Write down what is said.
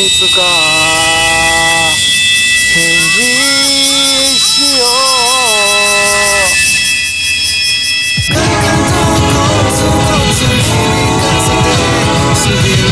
いつか返事しよう。ガンガンとコツコツ響かせて過ぎる